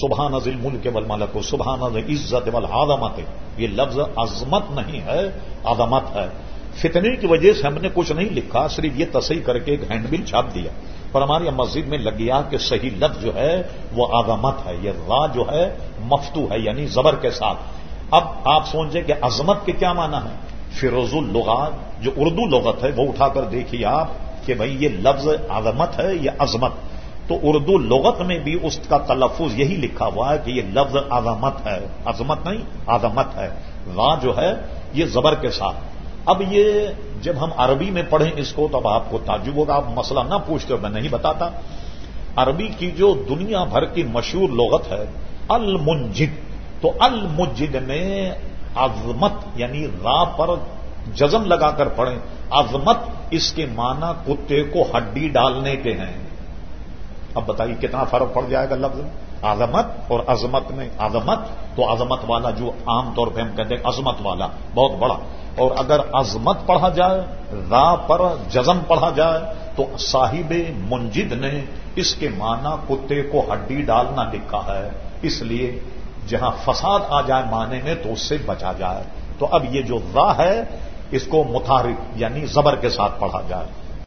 سبحان نزل ملک ول ملک سبحان عزت ول آدمت یہ لفظ عظمت نہیں ہے آدمت ہے۔ فتنے کی وجہ سے ہم نے کچھ نہیں لکھا، صرف یہ تصحیح کر کے ایک ہینڈ بل چھاپ دیا۔ پر ہماری مسجد میں لگ گیا کہ صحیح لفظ جو ہے، وہ آدمت ہے۔ یہ را جو ہے مفتو ہے یعنی زبر کے ساتھ۔ اب آپ سوچیں کہ عظمت کے کیا معنی ہے فیروز اللغات جو اردو لغت ہے، وہ اٹھا کر دیکھیے آپ کہ بھائی یہ لفظ عظمت ہے یا عظمت؟ تو اردو لغت میں بھی اس کا تلفظ یہی لکھا ہوا ہے کہ یہ لفظ عظمت ہے۔ عظمت نہیں، عظمت ہے۔ وا جو ہے، یہ زبر کے ساتھ۔ اب یہ جب ہم عربی میں پڑھیں اس کو، تب آپ کو تعجب ہوگا۔ آپ مسئلہ نہ پوچھتے ہو، میں نہیں بتاتا۔ عربی کی جو دنیا بھر کی مشہور لغت ہے، المنجد۔ تو المجد میں عظمت یعنی را پر جزم لگا کر پڑھیں۔ عظمت اس کے معنی کتے کو ہڈی ڈالنے کے ہیں۔ اب بتائیے کتنا فرق پڑ جائے گا لفظ عظمت اور عظمت میں عظمت، تو عظمت والا جو عام طور پہ ہم کہتے ہیں عظمت والا، بہت بڑا۔ اور اگر عظمت پڑھا جائے را پر جزم پڑھا جائے، تو صاحب منجد نے اس کے معنی کتے کو ہڈی ڈالنا لکھا ہے۔ اس لیے جہاں فساد آ جائے معنی میں، تو اس سے بچا جائے۔ تو اب یہ جو را ہے، اس کو متحرک یعنی زبر کے ساتھ پڑھا جائے۔